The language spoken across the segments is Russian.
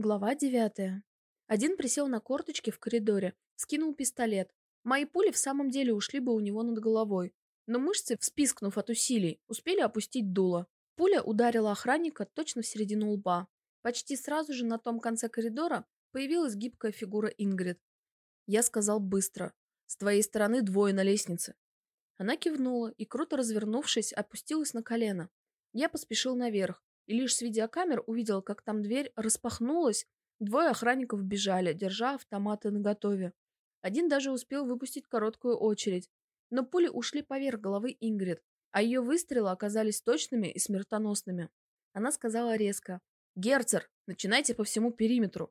Глава девятая. Один присел на корточки в коридоре, скинул пистолет. Мои пули в самом деле ушли бы у него над головой, но мышцы, вспискнув от усилий, успели опустить дуло. Пуля ударила охранника точно в середину лба. Почти сразу же на том конце коридора появилась гибкая фигура Ингрид. Я сказал быстро. «С твоей стороны двое на лестнице». Она кивнула и, круто развернувшись, опустилась на колено. Я поспешил наверх, и лишь с видеокамер увидел, как там дверь распахнулась, двое охранников бежали, держа автоматы наготове. Один даже успел выпустить короткую очередь, но пули ушли поверх головы Ингрид, а ее выстрелы оказались точными и смертоносными. Она сказала резко «Герцер, начинайте по всему периметру».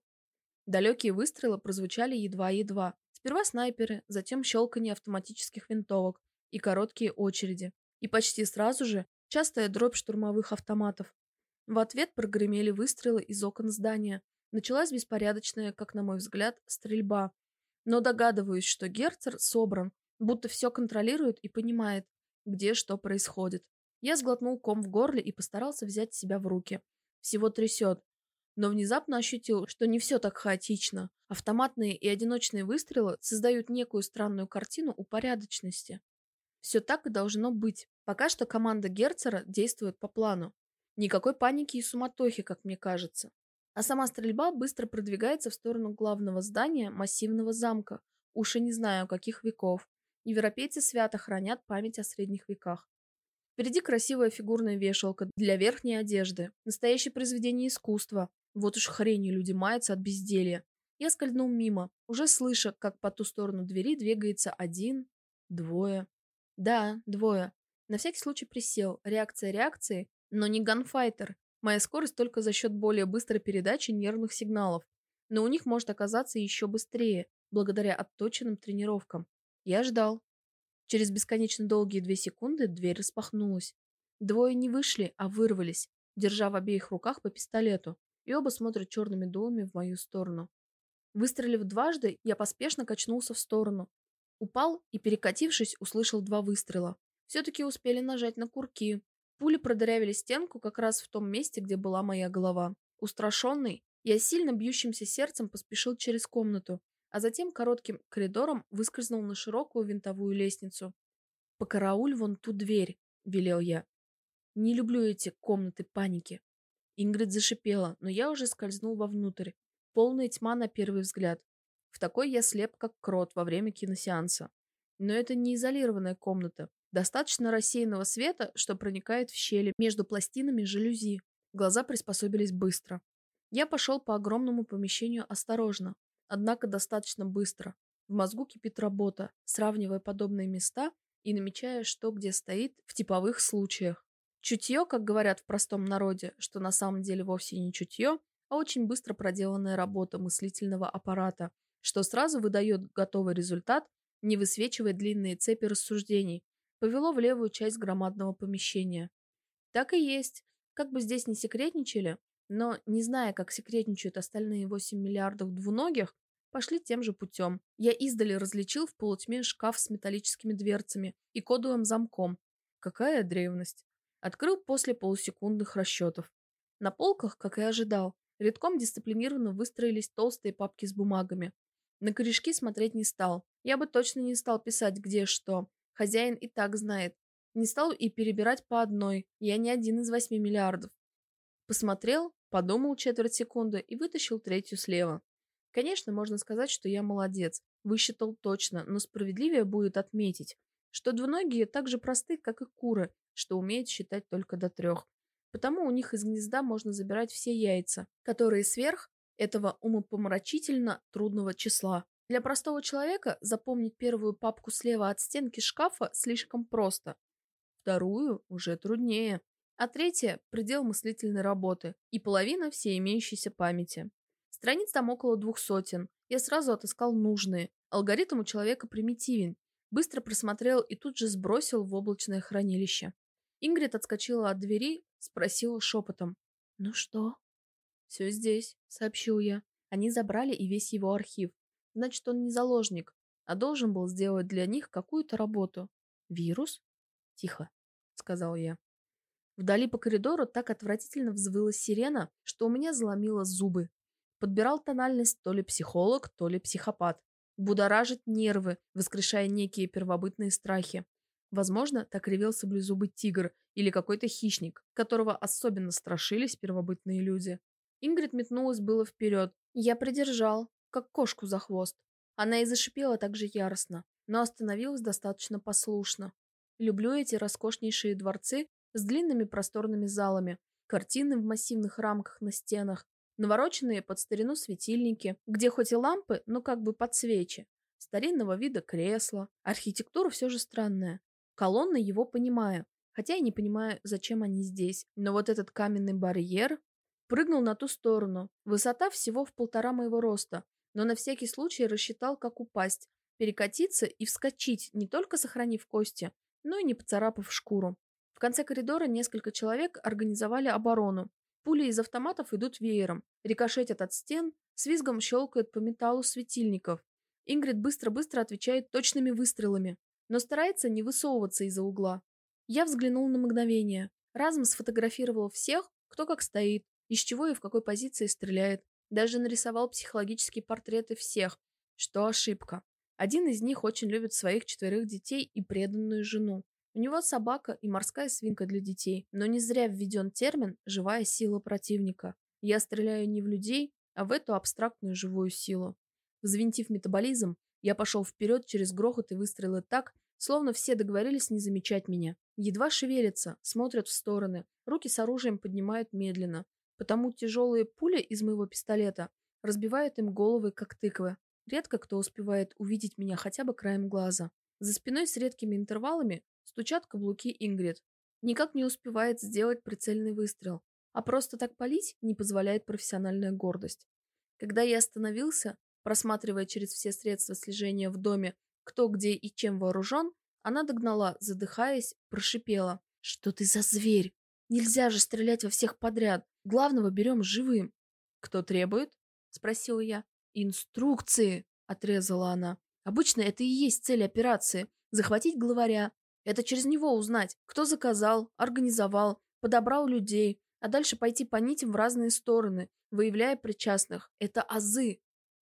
Далекие выстрелы прозвучали едва-едва. Сперва снайперы, затем щелканье автоматических винтовок и короткие очереди. И почти сразу же частая дробь штурмовых автоматов. В ответ прогремели выстрелы из окон здания. Началась беспорядочная, как на мой взгляд, стрельба. Но догадываюсь, что Герцер собран, будто все контролирует и понимает, где что происходит. Я сглотнул ком в горле и постарался взять себя в руки. Всего трясет. Но внезапно ощутил, что не все так хаотично. Автоматные и одиночные выстрелы создают некую странную картину упорядоченности. Все так и должно быть. Пока что команда Герцера действует по плану. Никакой паники и суматохи, как мне кажется. А сама стрельба быстро продвигается в сторону главного здания массивного замка, уж и не знаю, каких веков. Европейцы свято хранят память о средних веках. Впереди красивая фигурная вешалка для верхней одежды. Настоящее произведение искусства. Вот уж хренью люди маются от безделья. Я скользнул мимо, уже слыша, как по ту сторону двери двигается один, двое. Да, двое. На всякий случай присел. Реакция реакции, но не ганфайтер. Моя скорость только за счет более быстрой передачи нервных сигналов. Но у них может оказаться еще быстрее, благодаря отточенным тренировкам. Я ждал. Через бесконечно долгие две секунды дверь распахнулась. Двое не вышли, а вырвались, держа в обеих руках по пистолету, и оба смотрят черными дулами в мою сторону. Выстрелив дважды, я поспешно качнулся в сторону. Упал и, перекатившись, услышал два выстрела. Все-таки успели нажать на курки, Пули продырявили стенку как раз в том месте, где была моя голова. Устрашенный, я сильно бьющимся сердцем поспешил через комнату, а затем коротким коридором выскользнул на широкую винтовую лестницу. «Покарауль вон ту дверь», — велел я. «Не люблю эти комнаты паники». Ингрид зашипела, но я уже скользнул вовнутрь. Полная тьма на первый взгляд. В такой я слеп, как крот во время киносеанса. Но это не изолированная комната. Достаточно рассеянного света, что проникает в щели между пластинами жалюзи. Глаза приспособились быстро. Я пошел по огромному помещению осторожно, однако достаточно быстро. В мозгу кипит работа, сравнивая подобные места и намечая, что где стоит в типовых случаях. Чутье, как говорят в простом народе, что на самом деле вовсе не чутье, а очень быстро проделанная работа мыслительного аппарата, что сразу выдает готовый результат, не высвечивая длинные цепи рассуждений, повело в левую часть громадного помещения. Так и есть. Как бы здесь не секретничали, но, не зная, как секретничают остальные 8 миллиардов двуногих, пошли тем же путем. Я издали различил в полутьме шкаф с металлическими дверцами и кодовым замком. Какая древность. Открыл после полусекундных расчетов. На полках, как и ожидал, редком дисциплинированно выстроились толстые папки с бумагами. На корешки смотреть не стал. Я бы точно не стал писать, где что. Хозяин и так знает. Не стал и перебирать по одной. Я не один из восьми миллиардов. Посмотрел, подумал четверть секунды и вытащил третью слева. Конечно, можно сказать, что я молодец. Высчитал точно, но справедливее будет отметить, что двуногие так же просты, как и куры, что умеют считать только до трех. Потому у них из гнезда можно забирать все яйца, которые сверх этого умопомрачительно трудного числа. Для простого человека запомнить первую папку слева от стенки шкафа слишком просто. Вторую уже труднее. А третья – предел мыслительной работы и половина всей имеющейся памяти. Страниц там около двух сотен. Я сразу отыскал нужные. Алгоритм у человека примитивен. Быстро просмотрел и тут же сбросил в облачное хранилище. Ингрид отскочила от двери, спросила шепотом. «Ну что?» «Все здесь», — сообщил я. Они забрали и весь его архив. Значит, он не заложник, а должен был сделать для них какую-то работу. Вирус? Тихо, сказал я. Вдали по коридору так отвратительно взвыла сирена, что у меня заломило зубы. Подбирал тональность то ли психолог, то ли психопат. Будоражит нервы, воскрешая некие первобытные страхи. Возможно, так ревел саблезубый тигр или какой-то хищник, которого особенно страшились первобытные люди. Ингрид метнулась было вперед. Я придержал, как кошку за хвост. Она и зашипела так же яростно, но остановилась достаточно послушно. Люблю эти роскошнейшие дворцы с длинными просторными залами, картины в массивных рамках на стенах, навороченные под старину светильники, где хоть и лампы, но как бы под свечи, старинного вида кресла. Архитектура все же странная. Колонны его понимаю, хотя и не понимаю, зачем они здесь. Но вот этот каменный барьер прыгнул на ту сторону. Высота всего в полтора моего роста, но на всякий случай рассчитал, как упасть, перекатиться и вскочить, не только сохранив кости, но и не поцарапав шкуру. В конце коридора несколько человек организовали оборону. Пули из автоматов идут веером, рикошетят от стен, с визгом щелкают по металлу светильников. Ингрид быстро-быстро отвечает точными выстрелами, но старается не высовываться из-за угла. Я взглянул на мгновение, разом сфотографировал всех, кто как стоит, из чего и в какой позиции стреляет. Даже нарисовал психологические портреты всех, что ошибка. Один из них очень любит своих четверых детей и преданную жену. У него собака и морская свинка для детей, но не зря введен термин «живая сила противника». Я стреляю не в людей, а в эту абстрактную живую силу. Взвинтив метаболизм, я пошел вперед через грохот и выстрелы так, словно все договорились не замечать меня. Едва шевелятся, смотрят в стороны, руки с оружием поднимают медленно, потому тяжелые пули из моего пистолета разбивают им головы, как тыквы. Редко кто успевает увидеть меня хотя бы краем глаза. За спиной с редкими интервалами стучат каблуки Ингрид. Никак не успевает сделать прицельный выстрел, а просто так палить не позволяет профессиональная гордость. Когда я остановился, просматривая через все средства слежения в доме, кто где и чем вооружен, она догнала, задыхаясь, прошипела. «Что ты за зверь? Нельзя же стрелять во всех подряд. Главного берем живым». «Кто требует?» — спросила я. «Инструкции!» — отрезала она. «Обычно это и есть цель операции — захватить главаря. Это через него узнать, кто заказал, организовал, подобрал людей, а дальше пойти по нитям в разные стороны, выявляя причастных. Это азы!»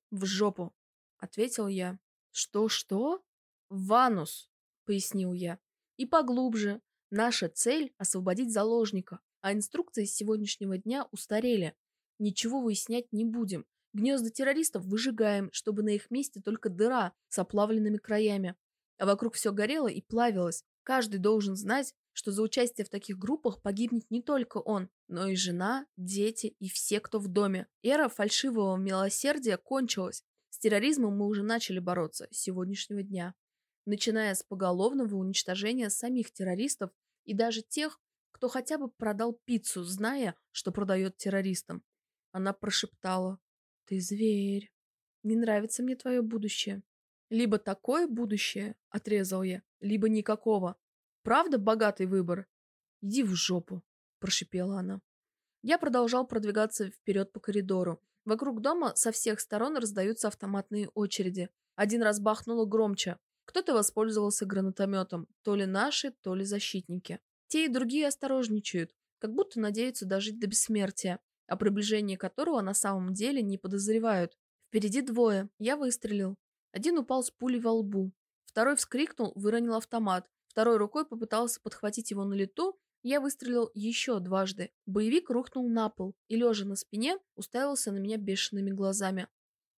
«В жопу!» — ответил я. «Что-что?» «В ванус!» — пояснил я. «И поглубже. Наша цель — освободить заложника, а инструкции с сегодняшнего дня устарели. Ничего выяснять не будем. Гнезда террористов выжигаем, чтобы на их месте только дыра с оплавленными краями. А вокруг все горело и плавилось. Каждый должен знать, что за участие в таких группах погибнет не только он, но и жена, дети и все, кто в доме. Эра фальшивого милосердия кончилась. С терроризмом мы уже начали бороться с сегодняшнего дня. Начиная с поголовного уничтожения самих террористов и даже тех, кто хотя бы продал пиццу, зная, что продает террористам. Она прошептала. Ты зверь. Не нравится мне твое будущее. Либо такое будущее, отрезал я, либо никакого. Правда богатый выбор? Иди в жопу, прошипела она. Я продолжал продвигаться вперед по коридору. Вокруг дома со всех сторон раздаются автоматные очереди. Один раз бахнуло громче. Кто-то воспользовался гранатометом. То ли наши, то ли защитники. Те и другие осторожничают, как будто надеются дожить до бессмертия о приближении которого на самом деле не подозревают. Впереди двое. Я выстрелил. Один упал с пулей во лбу. Второй вскрикнул, выронил автомат. Второй рукой попытался подхватить его на лету. Я выстрелил еще дважды. Боевик рухнул на пол и, лежа на спине, уставился на меня бешеными глазами.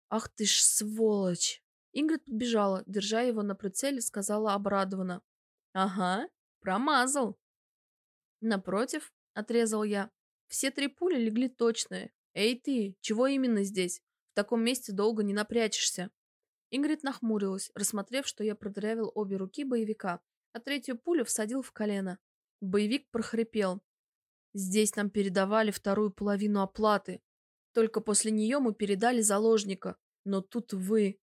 «Ах ты ж сволочь!» Ингрид подбежала, держа его на прицеле, сказала обрадованно. «Ага, промазал!» Напротив, отрезал я, все три пули легли точные. Эй ты, чего именно здесь? В таком месте долго не напрячешься. Ингрид нахмурилась, рассмотрев, что я продырявил обе руки боевика, а третью пулю всадил в колено. Боевик прохрипел. Здесь нам передавали вторую половину оплаты. Только после нее мы передали заложника. Но тут вы...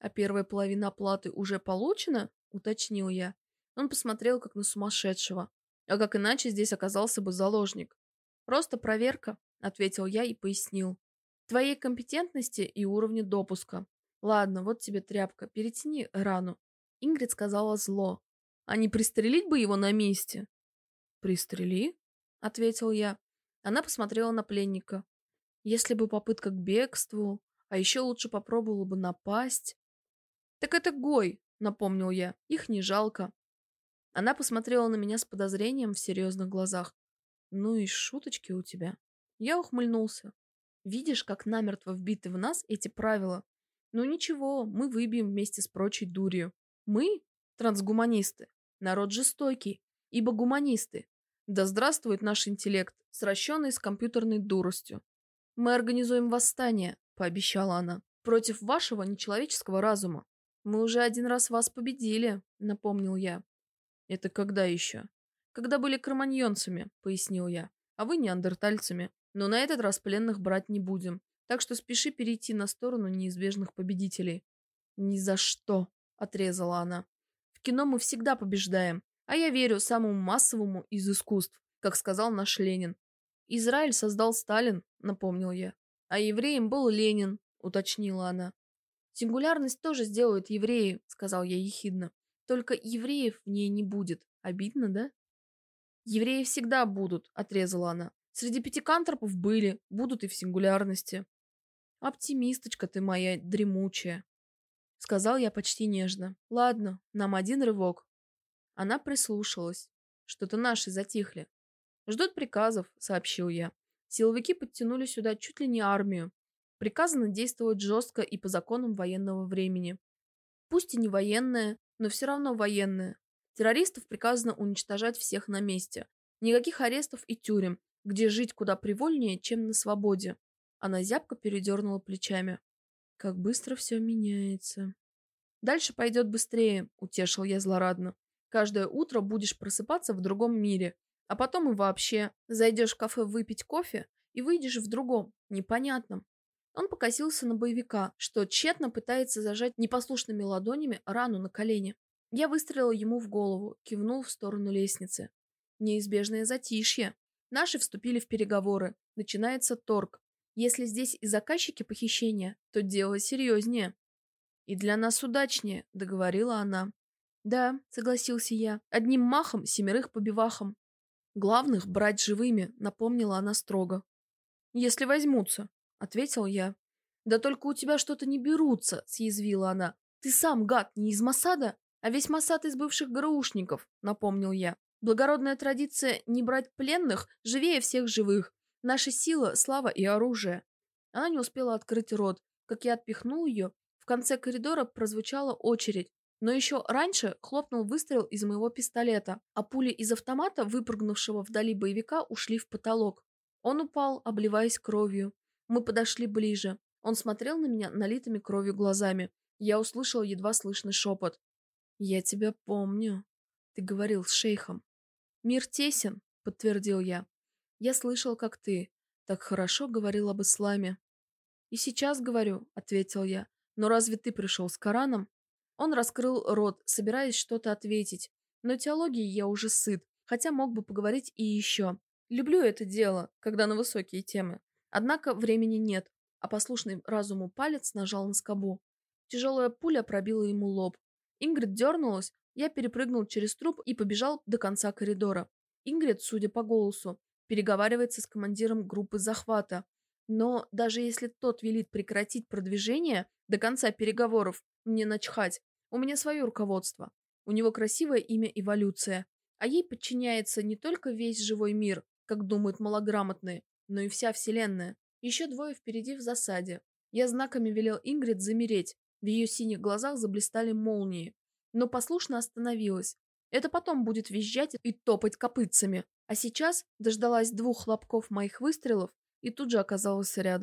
А первая половина оплаты уже получена? Уточнил я. Он посмотрел, как на сумасшедшего. А как иначе здесь оказался бы заложник? «Просто проверка», — ответил я и пояснил. «Твоей компетентности и уровня допуска. Ладно, вот тебе тряпка, перетяни рану». Ингрид сказала зло. «А не пристрелить бы его на месте?» «Пристрели?» — ответил я. Она посмотрела на пленника. Если бы попытка к бегству, а еще лучше попробовала бы напасть. Так это Гой, напомнил я, их не жалко. Она посмотрела на меня с подозрением в серьезных глазах. Ну и шуточки у тебя. Я ухмыльнулся. Видишь, как намертво вбиты в нас эти правила? Ну ничего, мы выбьем вместе с прочей дурью. Мы, трансгуманисты, народ жестокий, ибо гуманисты. Да здравствует наш интеллект, сращенный с компьютерной дуростью. Мы организуем восстание, пообещала она, против вашего нечеловеческого разума. Мы уже один раз вас победили, напомнил я. Это когда еще? Когда были кроманьонцами, пояснил я, а вы неандертальцами. Но на этот раз пленных брать не будем. Так что спеши перейти на сторону неизбежных победителей. Ни за что, отрезала она. В кино мы всегда побеждаем, а я верю самому массовому из искусств, как сказал наш Ленин. Израиль создал Сталин, напомнил я. А евреем был Ленин, уточнила она. Сингулярность тоже сделают евреи, сказал я ехидно. Только евреев в ней не будет. Обидно, да? Евреи всегда будут, отрезала она. Среди пятикантропов были, будут и в сингулярности. Оптимисточка ты моя дремучая. Сказал я почти нежно. Ладно, нам один рывок. Она прислушалась. Что-то наши затихли. Ждут приказов, сообщил я. Силовики подтянули сюда чуть ли не армию. Приказано действовать жестко и по законам военного времени. Пусть и не военное, но все равно военное. Террористов приказано уничтожать всех на месте. Никаких арестов и тюрем, где жить куда привольнее, чем на свободе. Она зябко передернула плечами. Как быстро все меняется. Дальше пойдет быстрее, утешил я злорадно. Каждое утро будешь просыпаться в другом мире, а потом и вообще зайдешь в кафе выпить кофе и выйдешь в другом, непонятном. Он покосился на боевика, что тщетно пытается зажать непослушными ладонями рану на колене. Я выстрелил ему в голову, кивнул в сторону лестницы. Неизбежное затишье. Наши вступили в переговоры. Начинается торг. Если здесь и заказчики похищения, то дело серьезнее. И для нас удачнее, договорила она. Да, согласился я. Одним махом семерых побивахом. Главных брать живыми, напомнила она строго. Если возьмутся, ответил я. Да только у тебя что-то не берутся, съязвила она. Ты сам, гад, не из Масада, а весь Масад из бывших ГРУшников, напомнил я. Благородная традиция не брать пленных живее всех живых. Наша сила, слава и оружие. Она не успела открыть рот. Как я отпихнул ее, в конце коридора прозвучала очередь. Но еще раньше хлопнул выстрел из моего пистолета, а пули из автомата, выпрыгнувшего вдали боевика, ушли в потолок. Он упал, обливаясь кровью. Мы подошли ближе. Он смотрел на меня налитыми кровью глазами. Я услышал едва слышный шепот. «Я тебя помню. Ты говорил с шейхом». «Мир тесен», — подтвердил я. «Я слышал, как ты так хорошо говорил об исламе». «И сейчас говорю», — ответил я. «Но разве ты пришел с Кораном?» Он раскрыл рот, собираясь что-то ответить. Но теологией я уже сыт, хотя мог бы поговорить и еще. Люблю это дело, когда на высокие темы. Однако времени нет, а послушный разуму палец нажал на скобу. Тяжелая пуля пробила ему лоб. Ингрид дернулась, я перепрыгнул через труп и побежал до конца коридора. Ингрид, судя по голосу, переговаривается с командиром группы захвата. Но даже если тот велит прекратить продвижение до конца переговоров, мне начхать. У меня свое руководство. У него красивое имя Эволюция. А ей подчиняется не только весь живой мир, как думают малограмотные, но и вся Вселенная. Еще двое впереди в засаде. Я знаками велел Ингрид замереть. В ее синих глазах заблистали молнии но послушно остановилась. Это потом будет визжать и топать копытцами. А сейчас дождалась двух хлопков моих выстрелов и тут же оказалась рядом.